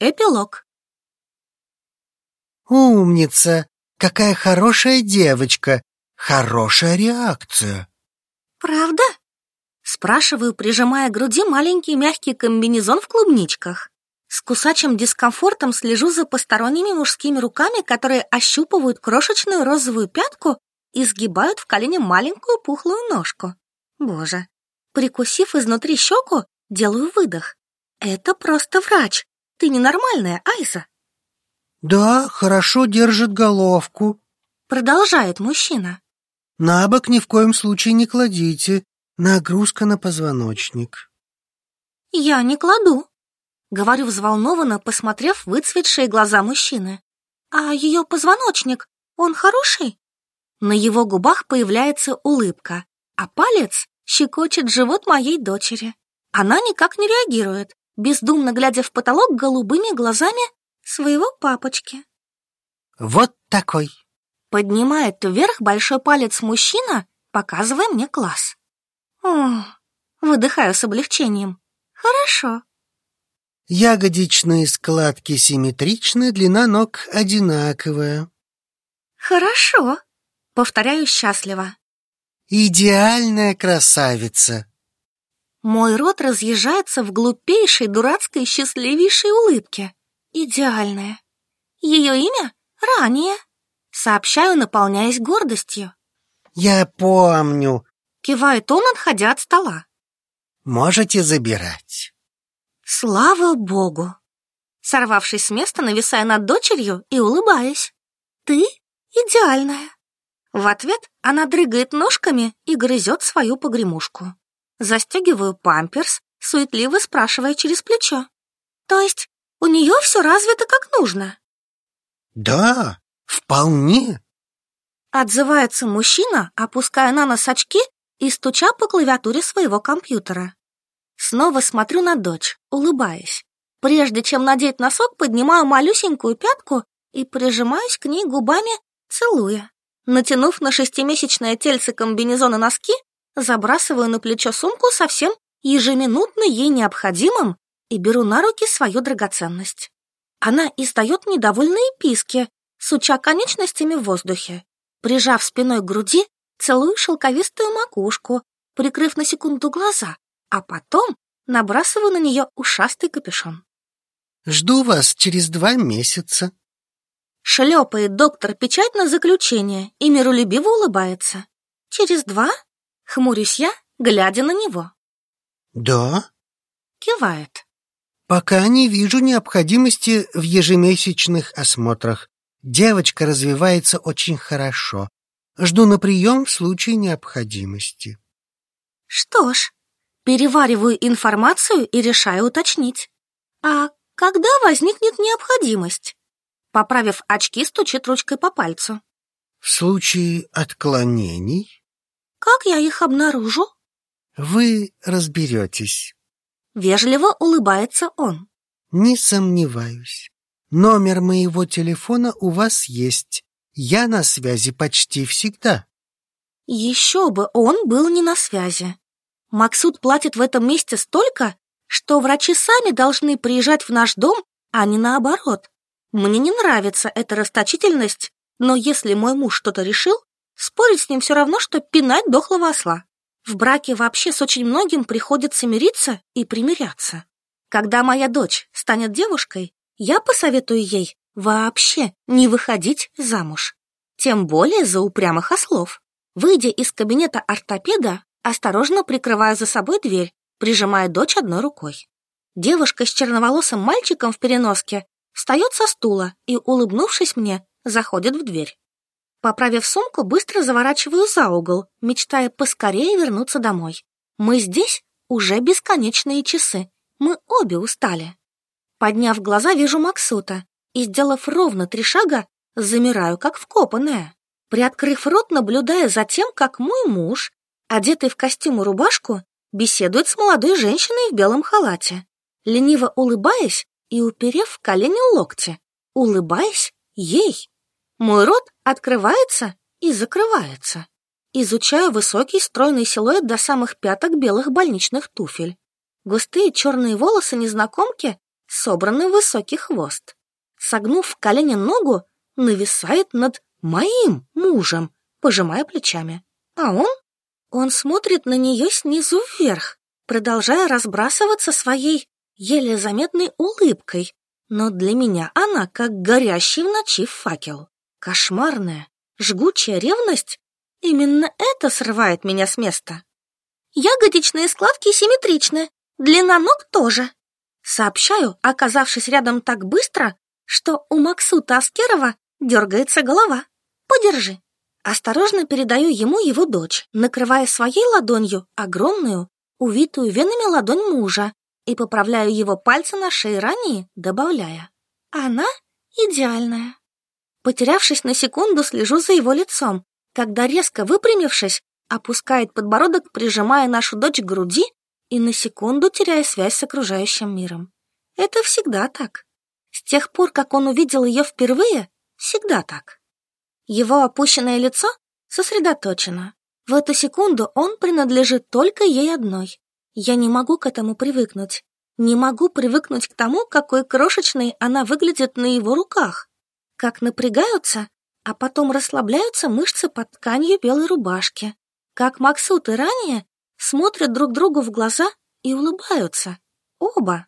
Эпилог. Умница! Какая хорошая девочка! Хорошая реакция. Правда? Спрашиваю, прижимая к груди маленький мягкий комбинезон в клубничках. С кусачим дискомфортом слежу за посторонними мужскими руками, которые ощупывают крошечную розовую пятку и сгибают в колене маленькую пухлую ножку. Боже. Прикусив изнутри щеку, делаю выдох. Это просто врач. Ты ненормальная, Айза. Да, хорошо держит головку. Продолжает мужчина. На бок ни в коем случае не кладите. Нагрузка на позвоночник. Я не кладу. Говорю взволнованно, посмотрев выцветшие глаза мужчины. А ее позвоночник, он хороший? На его губах появляется улыбка, а палец щекочет живот моей дочери. Она никак не реагирует, бездумно глядя в потолок голубыми глазами своего папочки. Вот такой. Поднимает вверх большой палец мужчина, показывая мне класс. О, выдыхаю с облегчением. Хорошо. Ягодичные складки симметричны, длина ног одинаковая. Хорошо. Повторяю счастливо. Идеальная красавица. Мой рот разъезжается в глупейшей, дурацкой, счастливейшей улыбке. Идеальная. Ее имя — Ранее. Сообщаю, наполняясь гордостью. Я помню. Кивает он, отходя от стола. Можете забирать. Слава богу. Сорвавшись с места, нависая над дочерью и улыбаясь. Ты идеальная. В ответ она дрыгает ножками и грызет свою погремушку. Застегиваю памперс, суетливо спрашивая через плечо. То есть у нее все развито как нужно? Да, вполне. Отзывается мужчина, опуская на нос очки и стуча по клавиатуре своего компьютера. Снова смотрю на дочь, улыбаясь. Прежде чем надеть носок, поднимаю малюсенькую пятку и прижимаюсь к ней губами, целуя. Натянув на шестимесячное тельце комбинезона носки, забрасываю на плечо сумку со всем ежеминутно ей необходимым и беру на руки свою драгоценность. Она издает недовольные писки, суча конечностями в воздухе. Прижав спиной к груди, целую шелковистую макушку, прикрыв на секунду глаза, а потом набрасываю на нее ушастый капюшон. Жду вас через два месяца. Шлепает доктор печать на заключение и миролюбиво улыбается. Через два? Хмурюсь я, глядя на него. Да? Кивает. Пока не вижу необходимости в ежемесячных осмотрах. Девочка развивается очень хорошо. Жду на прием в случае необходимости. Что ж, перевариваю информацию и решаю уточнить. А когда возникнет необходимость? Поправив очки, стучит ручкой по пальцу. В случае отклонений Как я их обнаружу? вы разберетесь. Вежливо улыбается он. Не сомневаюсь. Номер моего телефона у вас есть. Я на связи почти всегда. Еще бы он был не на связи. Максут платит в этом месте столько, что врачи сами должны приезжать в наш дом, а не наоборот. Мне не нравится эта расточительность, но если мой муж что-то решил, спорить с ним все равно, что пинать дохлого осла. В браке вообще с очень многим приходится мириться и примиряться. Когда моя дочь станет девушкой, я посоветую ей вообще не выходить замуж. Тем более за упрямых ослов. Выйдя из кабинета ортопеда, осторожно прикрываю за собой дверь, прижимая дочь одной рукой. Девушка с черноволосым мальчиком в переноске встает со стула и, улыбнувшись мне, заходит в дверь. Поправив сумку, быстро заворачиваю за угол, мечтая поскорее вернуться домой. Мы здесь уже бесконечные часы. Мы обе устали. Подняв глаза, вижу Максута и, сделав ровно три шага, замираю, как вкопанная. Приоткрыв рот, наблюдая за тем, как мой муж, одетый в костюм и рубашку, беседует с молодой женщиной в белом халате. Лениво улыбаясь и уперев в колени локти, улыбаясь ей. Мой рот открывается и закрывается. Изучаю высокий стройный силуэт до самых пяток белых больничных туфель. Густые черные волосы незнакомки собранный высокий хвост. Согнув в колени ногу, нависает над моим мужем, пожимая плечами. А он? Он смотрит на нее снизу вверх, продолжая разбрасываться своей еле заметной улыбкой. Но для меня она как горящий в ночи факел. Кошмарная, жгучая ревность. Именно это срывает меня с места. Ягодичные складки симметричны, длина ног тоже. Сообщаю, оказавшись рядом так быстро, что у Максута Аскерова дергается голова. Подержи. Осторожно передаю ему его дочь, накрывая своей ладонью огромную, увитую венами ладонь мужа и поправляю его пальцы на шее ранее, добавляя. Она идеальная. Потерявшись на секунду, слежу за его лицом, когда, резко выпрямившись, опускает подбородок, прижимая нашу дочь к груди и на секунду теряя связь с окружающим миром. Это всегда так. С тех пор, как он увидел ее впервые, всегда так. Его опущенное лицо сосредоточено. В эту секунду он принадлежит только ей одной. Я не могу к этому привыкнуть. Не могу привыкнуть к тому, какой крошечной она выглядит на его руках. Как напрягаются, а потом расслабляются мышцы под тканью белой рубашки. Как Максут и ранее смотрят друг другу в глаза и улыбаются. Оба.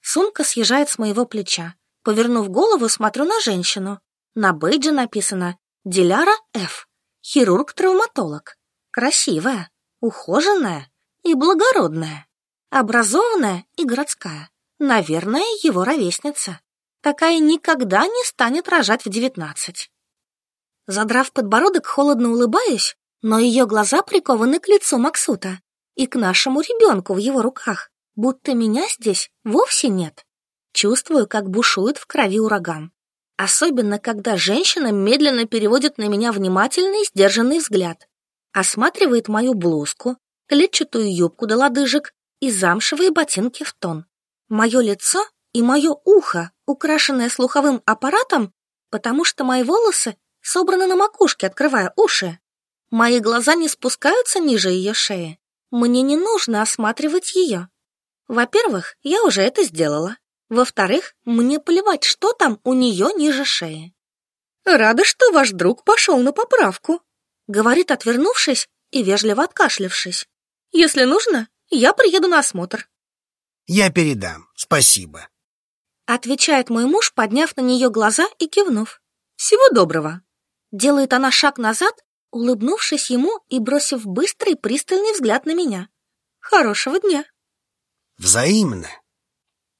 Сумка съезжает с моего плеча. Повернув голову, смотрю на женщину. На бейдже написано «Диляра Ф. Хирург-травматолог». Красивая, ухоженная и благородная. Образованная и городская. Наверное, его ровесница. Такая никогда не станет рожать в девятнадцать. Задрав подбородок, холодно улыбаюсь, но ее глаза прикованы к лицу Максута и к нашему ребенку в его руках, будто меня здесь вовсе нет. Чувствую, как бушует в крови ураган. Особенно, когда женщина медленно переводит на меня внимательный, сдержанный взгляд. Осматривает мою блузку, клетчатую юбку до лодыжек и замшевые ботинки в тон. Мое лицо и мое ухо, украшенное слуховым аппаратом, потому что мои волосы собраны на макушке, открывая уши. Мои глаза не спускаются ниже ее шеи. Мне не нужно осматривать ее. Во-первых, я уже это сделала. Во-вторых, мне плевать, что там у нее ниже шеи. «Рада, что ваш друг пошел на поправку», — говорит, отвернувшись и вежливо откашлившись. «Если нужно, я приеду на осмотр». «Я передам, спасибо», — отвечает мой муж, подняв на нее глаза и кивнув. «Всего доброго». Делает она шаг назад улыбнувшись ему и бросив быстрый пристальный взгляд на меня. «Хорошего дня!» «Взаимно!»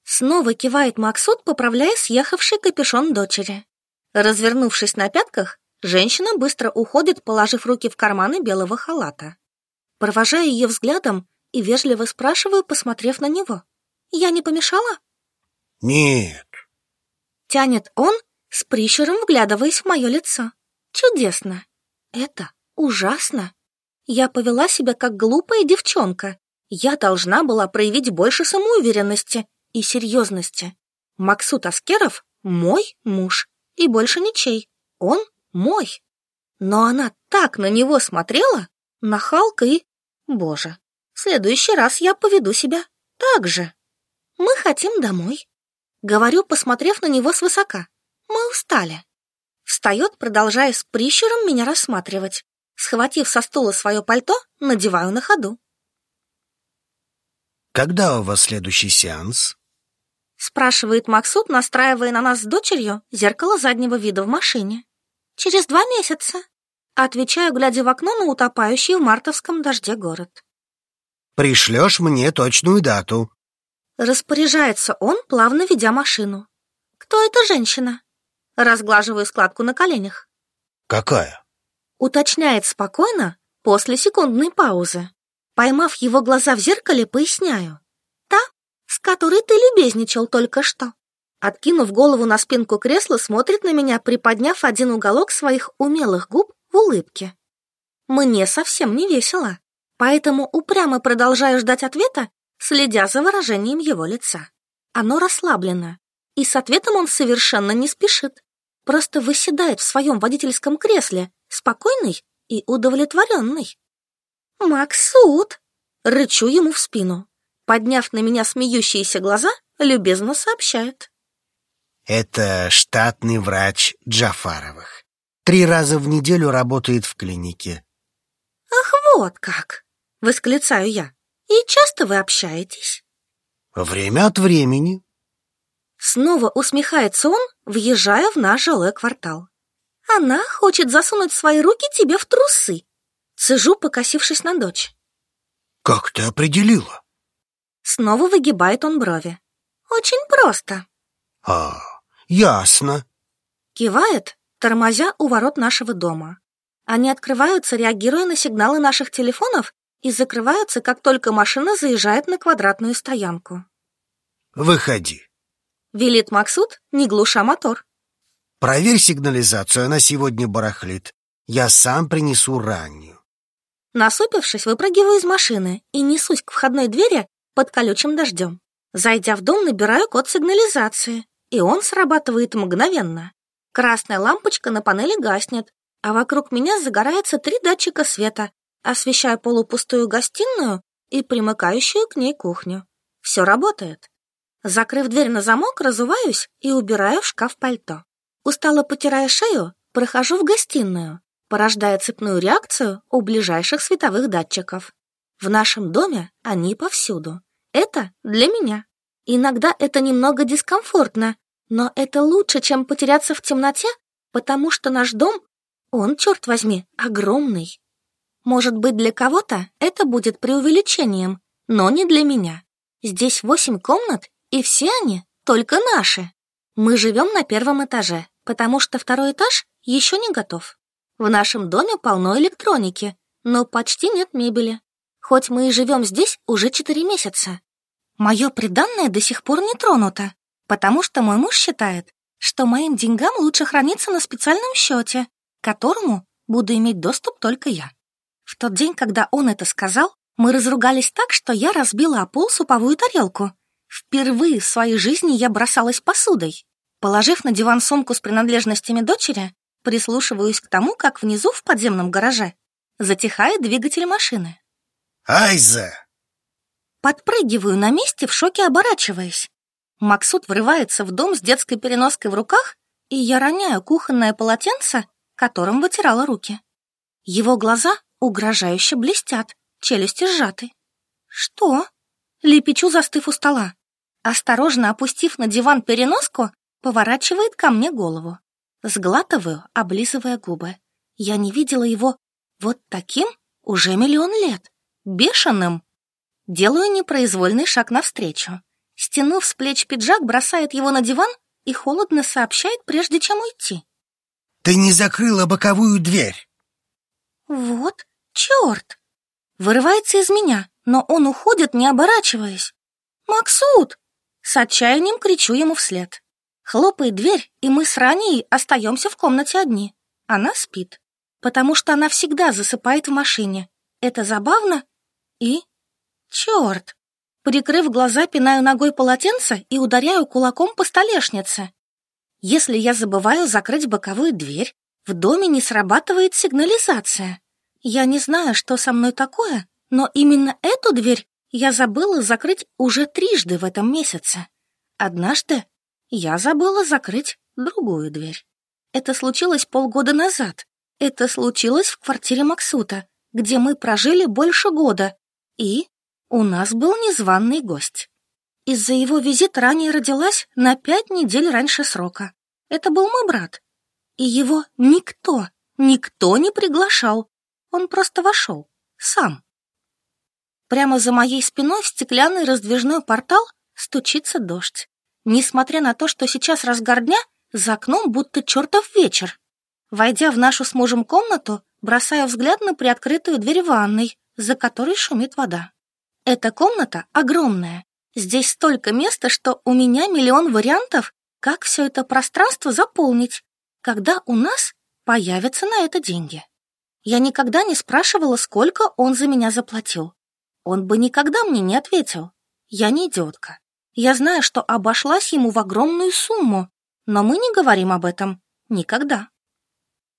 Снова кивает Максут, поправляя съехавший капюшон дочери. Развернувшись на пятках, женщина быстро уходит, положив руки в карманы белого халата. Провожая ее взглядом и вежливо спрашиваю, посмотрев на него. «Я не помешала?» «Нет». Тянет он, с прищуром вглядываясь в мое лицо. «Чудесно!» Это ужасно. Я повела себя как глупая девчонка. Я должна была проявить больше самоуверенности и серьезности. Максут Аскеров — мой муж, и больше ничей. Он мой. Но она так на него смотрела, нахалка и... Боже, в следующий раз я поведу себя так же. Мы хотим домой. Говорю, посмотрев на него свысока. Мы устали. Встает, продолжая с прищуром меня рассматривать. Схватив со стула свое пальто, надеваю на ходу. «Когда у вас следующий сеанс?» Спрашивает Максут, настраивая на нас с дочерью зеркало заднего вида в машине. «Через два месяца», — отвечаю, глядя в окно на утопающий в мартовском дожде город. «Пришлешь мне точную дату». Распоряжается он, плавно ведя машину. «Кто эта женщина?» Разглаживаю складку на коленях. «Какая?» Уточняет спокойно после секундной паузы. Поймав его глаза в зеркале, поясняю. «Та, с которой ты любезничал только что». Откинув голову на спинку кресла, смотрит на меня, приподняв один уголок своих умелых губ в улыбке. Мне совсем не весело, поэтому упрямо продолжаю ждать ответа, следя за выражением его лица. Оно расслаблено, и с ответом он совершенно не спешит просто выседает в своем водительском кресле, спокойный и удовлетворенный. «Максут!» — рычу ему в спину. Подняв на меня смеющиеся глаза, любезно сообщает. Это штатный врач Джафаровых. Три раза в неделю работает в клинике. Ах, вот как! Восклицаю я. И часто вы общаетесь? Время от времени. Снова усмехается он, въезжая в наш жилой квартал. Она хочет засунуть свои руки тебе в трусы. Цежу, покосившись на дочь. Как ты определила? Снова выгибает он брови. Очень просто. А, ясно. Кивает, тормозя у ворот нашего дома. Они открываются, реагируя на сигналы наших телефонов, и закрываются, как только машина заезжает на квадратную стоянку. Выходи. Велит Максут, не глуша мотор. Проверь сигнализацию, она сегодня барахлит. Я сам принесу раннюю. Насупившись, выпрыгиваю из машины и несусь к входной двери под колючим дождем. Зайдя в дом, набираю код сигнализации, и он срабатывает мгновенно. Красная лампочка на панели гаснет, а вокруг меня загорается три датчика света, освещая полупустую гостиную и примыкающую к ней кухню. Все работает. Закрыв дверь на замок, разуваюсь и убираю в шкаф пальто. Устало потирая шею, прохожу в гостиную, порождая цепную реакцию у ближайших световых датчиков. В нашем доме они повсюду. Это для меня. Иногда это немного дискомфортно, но это лучше, чем потеряться в темноте, потому что наш дом, он, черт возьми, огромный. Может быть, для кого-то это будет преувеличением, но не для меня. Здесь восемь комнат, и все они только наши. Мы живем на первом этаже, потому что второй этаж еще не готов. В нашем доме полно электроники, но почти нет мебели. Хоть мы и живем здесь уже четыре месяца. Мое приданное до сих пор не тронуто, потому что мой муж считает, что моим деньгам лучше храниться на специальном счете, к которому буду иметь доступ только я. В тот день, когда он это сказал, мы разругались так, что я разбила о пол суповую тарелку. Впервые в своей жизни я бросалась посудой. Положив на диван сумку с принадлежностями дочери, прислушиваюсь к тому, как внизу в подземном гараже затихает двигатель машины. Айза! Подпрыгиваю на месте, в шоке оборачиваясь. Максут врывается в дом с детской переноской в руках, и я роняю кухонное полотенце, которым вытирала руки. Его глаза угрожающе блестят, челюсти сжаты. «Что?» Лепечу, застыв у стола. Осторожно опустив на диван переноску, поворачивает ко мне голову. Сглатываю, облизывая губы. Я не видела его вот таким уже миллион лет. Бешеным. Делаю непроизвольный шаг навстречу. Стянув с плеч пиджак, бросает его на диван и холодно сообщает, прежде чем уйти. «Ты не закрыла боковую дверь!» Вот черт! Вырывается из меня, но он уходит, не оборачиваясь. «Максут!» С отчаянием кричу ему вслед. Хлопает дверь, и мы с Раней остаемся в комнате одни. Она спит, потому что она всегда засыпает в машине. Это забавно и... Черт! Прикрыв глаза, пинаю ногой полотенце и ударяю кулаком по столешнице. Если я забываю закрыть боковую дверь, в доме не срабатывает сигнализация. Я не знаю, что со мной такое, но именно эту дверь я забыла закрыть уже трижды в этом месяце. Однажды я забыла закрыть другую дверь. Это случилось полгода назад. Это случилось в квартире Максута, где мы прожили больше года. И у нас был незваный гость. Из-за его визита ранее родилась на пять недель раньше срока. Это был мой брат, и его никто, никто не приглашал. Он просто вошел. Сам. Прямо за моей спиной в стеклянный раздвижной портал стучится дождь. Несмотря на то, что сейчас разгар дня, за окном будто чертов вечер. Войдя в нашу с мужем комнату, бросаю взгляд на приоткрытую дверь ванной, за которой шумит вода. Эта комната огромная. Здесь столько места, что у меня миллион вариантов, как все это пространство заполнить когда у нас появятся на это деньги. Я никогда не спрашивала, сколько он за меня заплатил. Он бы никогда мне не ответил. Я не идиотка. Я знаю, что обошлась ему в огромную сумму, но мы не говорим об этом никогда.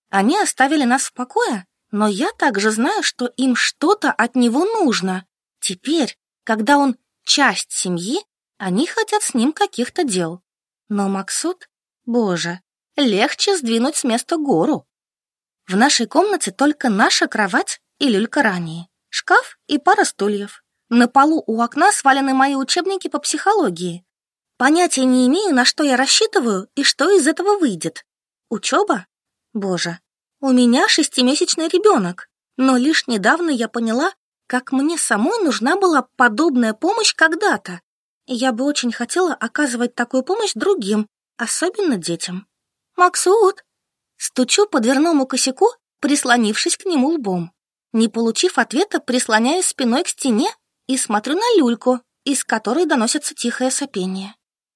Они оставили нас в покое, но я также знаю, что им что-то от него нужно. Теперь, когда он часть семьи, Они хотят с ним каких-то дел. Но Максут, боже, легче сдвинуть с места гору. В нашей комнате только наша кровать и люлька ранее, шкаф и пара стульев. На полу у окна свалены мои учебники по психологии. Понятия не имею, на что я рассчитываю и что из этого выйдет. Учеба? Боже, у меня шестимесячный ребенок, но лишь недавно я поняла, как мне самой нужна была подобная помощь когда-то. Я бы очень хотела оказывать такую помощь другим, особенно детям. «Максут!» Стучу по дверному косяку, прислонившись к нему лбом. Не получив ответа, прислоняюсь спиной к стене и смотрю на люльку, из которой доносится тихое сопение.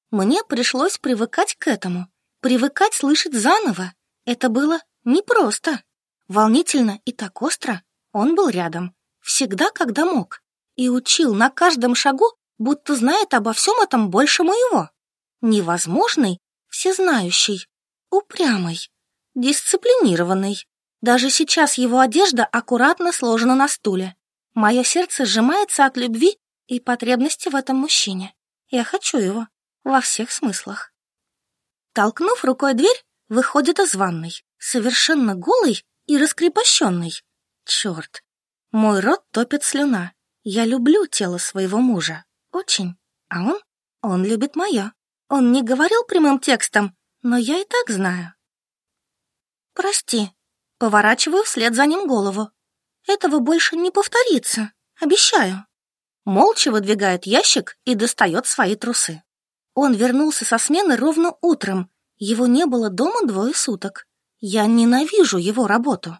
Мне пришлось привыкать к этому, привыкать слышать заново. Это было непросто. Волнительно и так остро. Он был рядом, всегда, когда мог, и учил на каждом шагу будто знает обо всем этом больше моего. Невозможный, всезнающий, упрямый, дисциплинированный. Даже сейчас его одежда аккуратно сложена на стуле. Мое сердце сжимается от любви и потребности в этом мужчине. Я хочу его во всех смыслах. Толкнув рукой дверь, выходит из ванной, совершенно голый и раскрепощенный. Черт, мой рот топит слюна. Я люблю тело своего мужа. Очень. А он? Он любит мое. Он не говорил прямым текстом, но я и так знаю. Прости. Поворачиваю вслед за ним голову. Этого больше не повторится. Обещаю. Молча выдвигает ящик и достает свои трусы. Он вернулся со смены ровно утром. Его не было дома двое суток. Я ненавижу его работу.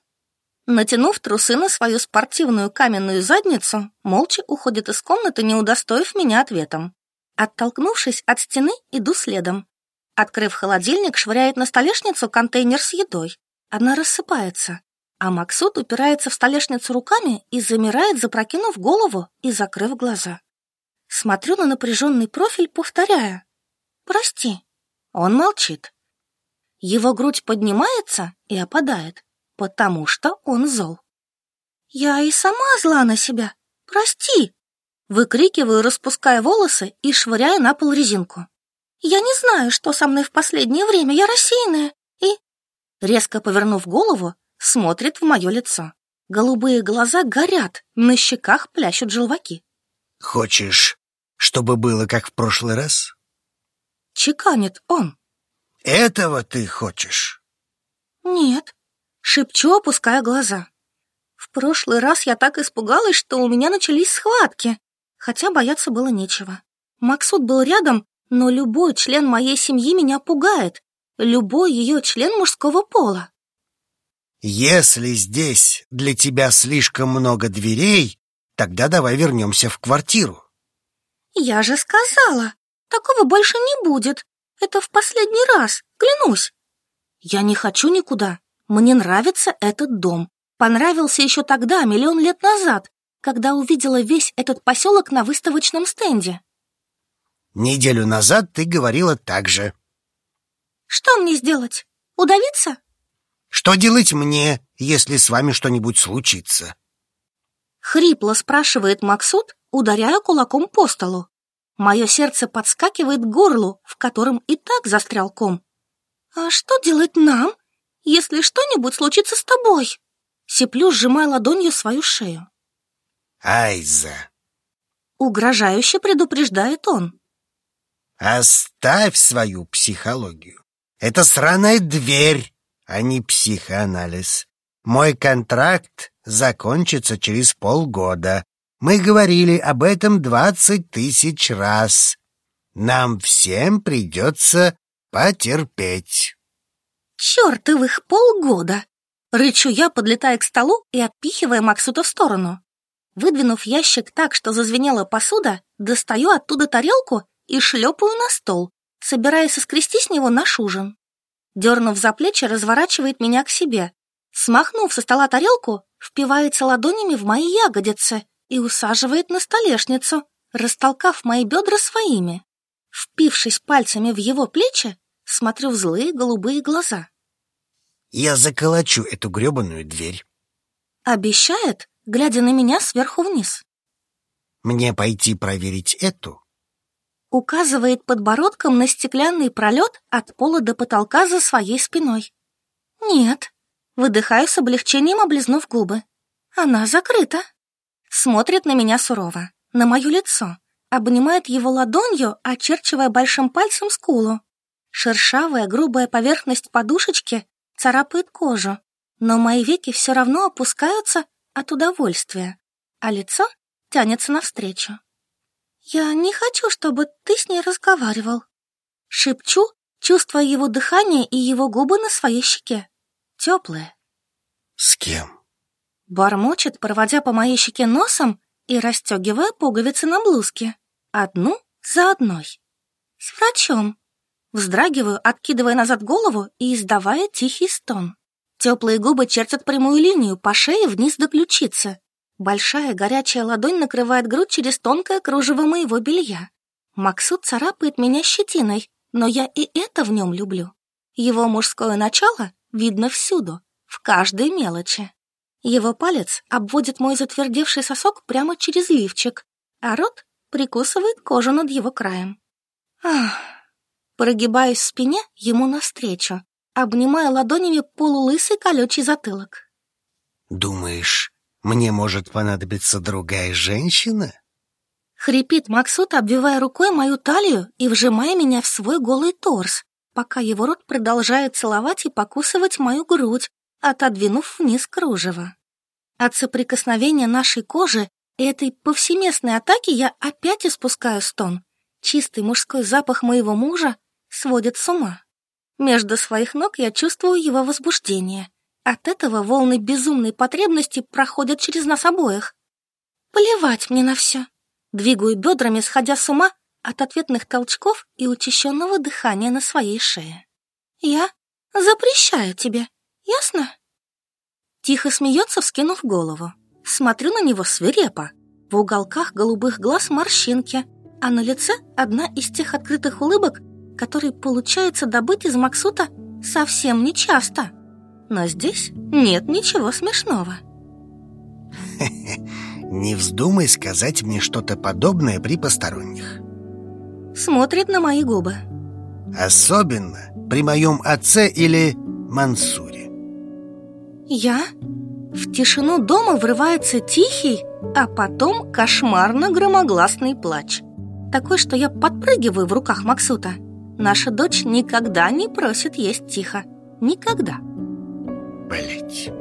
Натянув трусы на свою спортивную каменную задницу, молча уходит из комнаты, не удостоив меня ответом. Оттолкнувшись от стены, иду следом. Открыв холодильник, швыряет на столешницу контейнер с едой. Она рассыпается, а Максут упирается в столешницу руками и замирает, запрокинув голову и закрыв глаза. Смотрю на напряженный профиль, повторяя. «Прости». Он молчит. Его грудь поднимается и опадает потому что он зол. «Я и сама зла на себя. Прости!» Выкрикиваю, распуская волосы и швыряя на пол резинку. «Я не знаю, что со мной в последнее время. Я рассеянная и...» Резко повернув голову, смотрит в мое лицо. Голубые глаза горят, на щеках плящут желваки. «Хочешь, чтобы было как в прошлый раз?» Чеканит он. «Этого ты хочешь?» «Нет, Шепчу, опуская глаза. В прошлый раз я так испугалась, что у меня начались схватки, хотя бояться было нечего. Максут был рядом, но любой член моей семьи меня пугает, любой ее член мужского пола. Если здесь для тебя слишком много дверей, тогда давай вернемся в квартиру. Я же сказала, такого больше не будет. Это в последний раз, клянусь. Я не хочу никуда. Мне нравится этот дом. Понравился еще тогда, миллион лет назад, когда увидела весь этот поселок на выставочном стенде. Неделю назад ты говорила так же. Что мне сделать? Удавиться? Что делать мне, если с вами что-нибудь случится? Хрипло спрашивает Максут, ударяя кулаком по столу. Мое сердце подскакивает к горлу, в котором и так застрял ком. А что делать нам? если что-нибудь случится с тобой?» Сиплю, сжимая ладонью свою шею. «Айза!» Угрожающе предупреждает он. «Оставь свою психологию. Это сраная дверь, а не психоанализ. Мой контракт закончится через полгода. Мы говорили об этом двадцать тысяч раз. Нам всем придется потерпеть». Чертовых полгода! Рычу я, подлетая к столу и отпихивая Максута в сторону. Выдвинув ящик так, что зазвенела посуда, достаю оттуда тарелку и шлепаю на стол, собираясь соскрести с него наш ужин. Дернув за плечи, разворачивает меня к себе. Смахнув со стола тарелку, впивается ладонями в мои ягодицы и усаживает на столешницу, растолкав мои бедра своими. Впившись пальцами в его плечи, смотрю в злые голубые глаза. Я заколочу эту гребаную дверь. Обещает, глядя на меня сверху вниз. Мне пойти проверить эту? Указывает подбородком на стеклянный пролет от пола до потолка за своей спиной. Нет. Выдыхаю с облегчением, облизнув губы. Она закрыта. Смотрит на меня сурово, на мое лицо. Обнимает его ладонью, очерчивая большим пальцем скулу. Шершавая, грубая поверхность подушечки царапает кожу, но мои веки все равно опускаются от удовольствия, а лицо тянется навстречу. «Я не хочу, чтобы ты с ней разговаривал». Шепчу, чувствуя его дыхание и его губы на своей щеке. Теплые. «С кем?» Бормочет, проводя по моей щеке носом и расстегивая пуговицы на блузке. Одну за одной. С врачом. Вздрагиваю, откидывая назад голову и издавая тихий стон. Теплые губы чертят прямую линию по шее вниз до ключицы. Большая горячая ладонь накрывает грудь через тонкое кружево моего белья. Максут царапает меня щетиной, но я и это в нем люблю. Его мужское начало видно всюду, в каждой мелочи. Его палец обводит мой затвердевший сосок прямо через лифчик, а рот прикусывает кожу над его краем. Ах, прогибаюсь в спине ему навстречу, обнимая ладонями полулысый колючий затылок. «Думаешь, мне может понадобиться другая женщина?» Хрипит Максут, обвивая рукой мою талию и вжимая меня в свой голый торс, пока его рот продолжает целовать и покусывать мою грудь, отодвинув вниз кружево. От соприкосновения нашей кожи и этой повсеместной атаки я опять испускаю стон. Чистый мужской запах моего мужа сводит с ума. Между своих ног я чувствую его возбуждение. От этого волны безумной потребности проходят через нас обоих. Плевать мне на все. Двигаю бедрами, сходя с ума от ответных толчков и учащенного дыхания на своей шее. Я запрещаю тебе, ясно? Тихо смеется, вскинув голову. Смотрю на него свирепо. В уголках голубых глаз морщинки, а на лице одна из тех открытых улыбок, которые получается добыть из Максута совсем нечасто. Но здесь нет ничего смешного. Не вздумай сказать мне что-то подобное при посторонних. Смотрит на мои губы. Особенно при моем отце или Мансуре. Я? В тишину дома врывается тихий, а потом кошмарно-громогласный плач. Такой, что я подпрыгиваю в руках Максута. Наша дочь никогда не просит есть тихо. Никогда. Блять.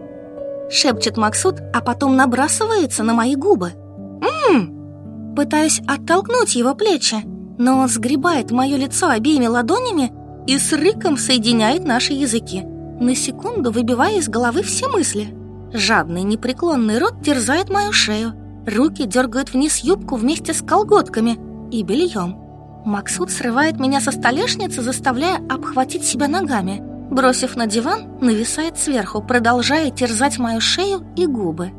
Шепчет Максут, а потом набрасывается на мои губы. Ммм. Пытаюсь оттолкнуть его плечи, но он сгребает мое лицо обеими ладонями и с рыком соединяет наши языки, на секунду выбивая из головы все мысли. Жадный, непреклонный рот терзает мою шею, руки дергают вниз юбку вместе с колготками и бельем. Максут срывает меня со столешницы, заставляя обхватить себя ногами. Бросив на диван, нависает сверху, продолжая терзать мою шею и губы.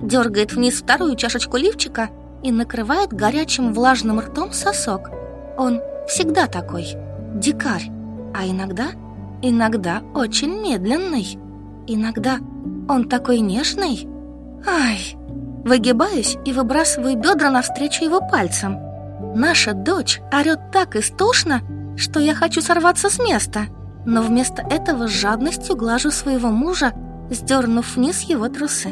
Дергает вниз вторую чашечку лифчика и накрывает горячим влажным ртом сосок. Он всегда такой, дикарь, а иногда, иногда очень медленный. Иногда он такой нежный. Ай! Выгибаюсь и выбрасываю бедра навстречу его пальцам. Наша дочь орет так истошно, что я хочу сорваться с места, но вместо этого с жадностью глажу своего мужа, сдернув вниз его трусы.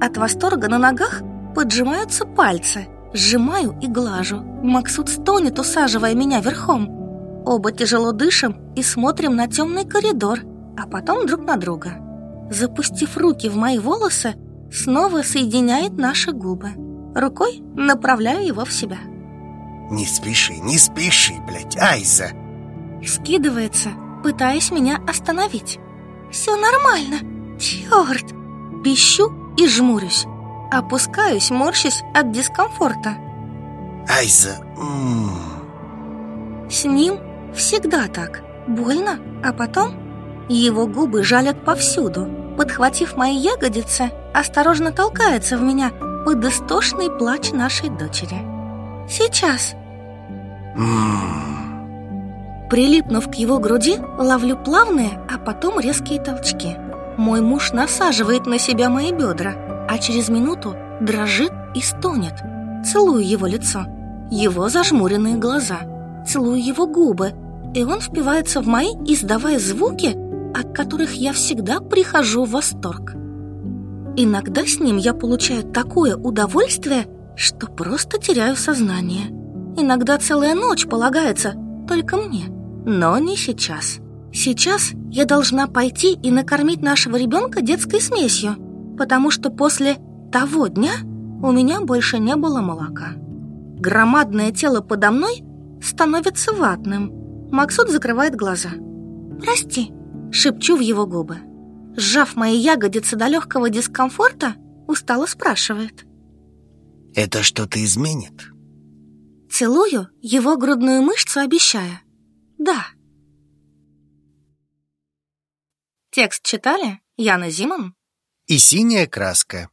От восторга на ногах поджимаются пальцы, сжимаю и глажу. Максут стонет, усаживая меня верхом. Оба тяжело дышим и смотрим на темный коридор, а потом друг на друга. Запустив руки в мои волосы, снова соединяет наши губы. Рукой направляю его в себя. Не спеши, не спеши, блядь, Айза Скидывается, пытаясь меня остановить. Все нормально, черт Пищу и жмурюсь. Опускаюсь, морщась от дискомфорта. Айза. С ним всегда так. Больно, а потом Его губы жалят повсюду. Подхватив мои ягодицы Осторожно толкается в меня Под истошный плач нашей дочери. Сейчас. Прилипнув к его груди, ловлю плавные, а потом резкие толчки. Мой муж насаживает на себя мои бедра, а через минуту дрожит и стонет. Целую его лицо, его зажмуренные глаза, целую его губы, и он впивается в мои, издавая звуки, от которых я всегда прихожу в восторг. Иногда с ним я получаю такое удовольствие, что просто теряю сознание. Иногда целая ночь полагается только мне, но не сейчас. Сейчас я должна пойти и накормить нашего ребенка детской смесью, потому что после того дня у меня больше не было молока. Громадное тело подо мной становится ватным. Максут закрывает глаза. «Прости», — шепчу в его губы. Сжав мои ягодицы до легкого дискомфорта, устало спрашивает. «Это что-то изменит?» Целую его грудную мышцу, обещая. «Да». Текст читали Яна Зиман и синяя краска.